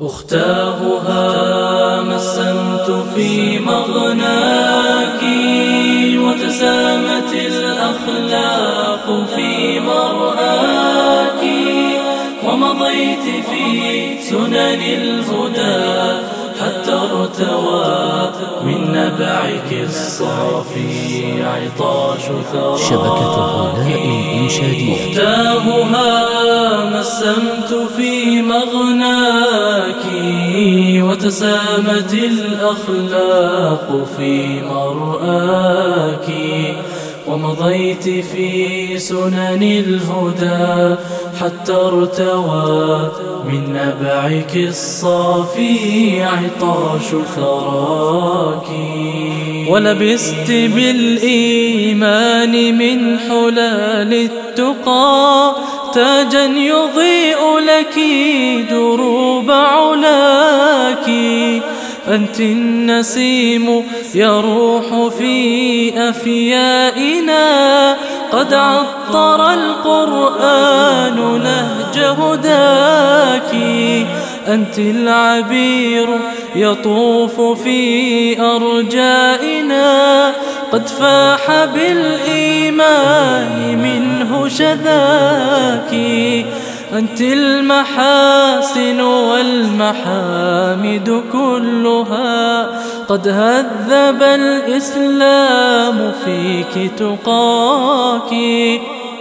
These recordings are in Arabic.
أختاه مسمت في مغناك وتسامت الأخلاق في مرآك ومضيت في سنن الهدى حتى ارتوى من نبعك الصافي عطاش ثراك. شبكة غناء إنشادية. أختاهها مسمت في مغناك وتسامت الأخلاق في مرآك ومضيت في سنن الهدى حتى ارتوى من نبعك الصافي عطاش ثراك. ولبست بالإيمان من حلال التقى تاجا يضيء لك دروب علاك أنت النسيم يروح في أفيائنا. قد عطر القرآن نهج هداك أنت العبير يطوف في أرجائنا. قد فاح بالإيمان منه شذاك. أنت المحاسن والمحامد كلها. قد هذب الإسلام فيك تقاك.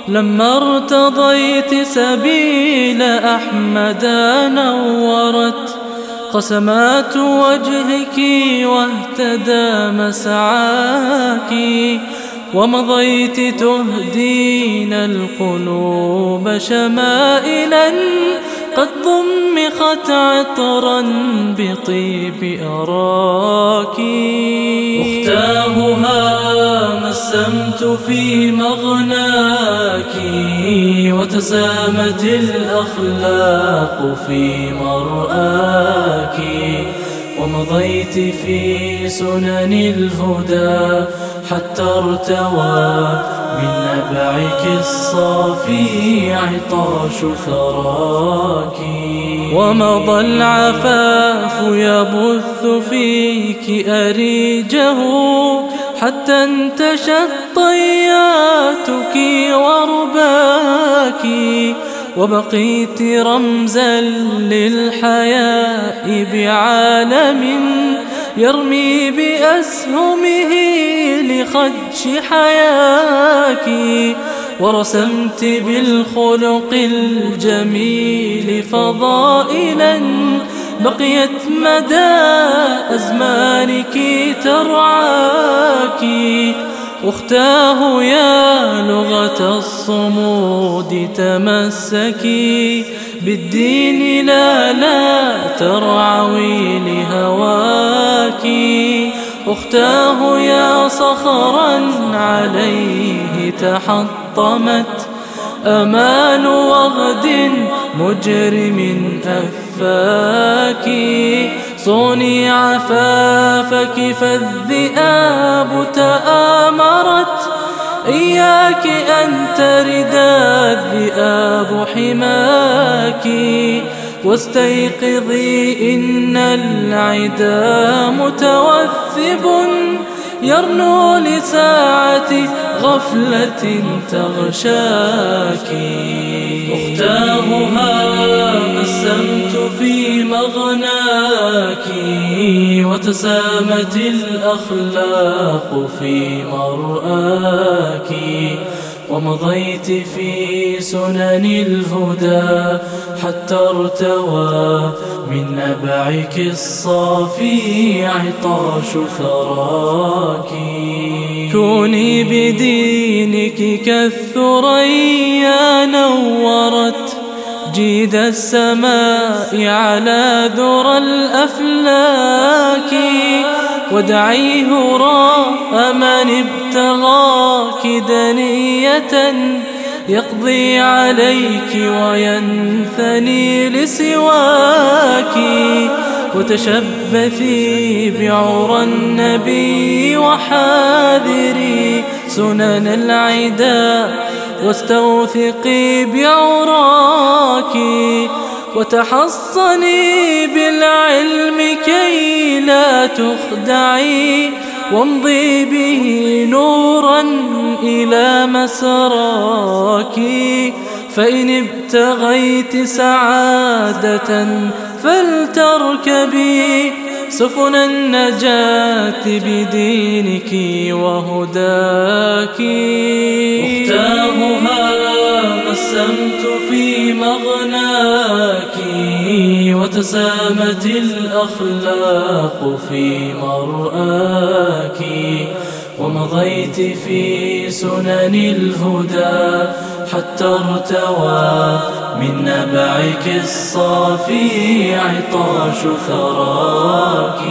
لما ارتضيت سبيل أحمد نورت. قسمات وجهك واهتدى مسعاك. ومضيت تهدين القلوب شمائلا قد ضمخت عطرا بطيب أراك أختاهها مسمت في مغناك وتسامت الأخلاق في مرآك ومضيت في سنن الهدى حتى ارتوى من نبعك الصافي عطاش ثراك ومضى العفاف يبث فيك أريجه حتى انتشت طياتك ورباك وبقيت رمزا للحياء بعالم يرمي بأسهمه لخدش حياك ورسمت بالخلق الجميل فضائلا. بقيت مدى أزمانك ترعاك. أختاه يا لغة الصمود تمسكي بالدين لا لا ترعوي لهواك. أختاه يا صخرا عليه تحطمت. أمال وغد مجرم أفاك صوني عفافك فالذئاب تآمرت. إياك أن ترد الذئاب حماك. واستيقظي إن العدا متوثب. يرنو لساعة غفلة تغشاك. أختاهها مسمت في وتسامت الأخلاق في مرآك ومضيت في سنن الهدى حتى ارتوى من نبعك الصافي عطاش ثراك. كوني بدينك كالثريا نورت جيد السماء على ذرى الأفلاك ودعيه راء من ابتغاك دنية يقضي عليك وينثني لسواك وتشبثي بعرى النبي وحاذري سنن العدا واستوثقي بعراك وتحصني بالعلم كي لا تخدعي وامضي به نورا إلى مسراك. فإن ابتغيت سعادة فلتركبي سفن النجاة بدينك وهداك. أختامها قسمت في مغناك وتسامت الأخلاق في مرآك. ومضيت في سنن الهدى حتى ارتوى من نبعك الصافي عطاش ثراك